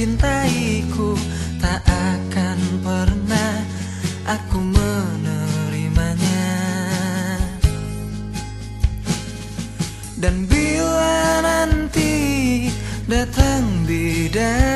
mencintaiku Tak akan pernah aku menerimanya Dan bila nanti datang bidan.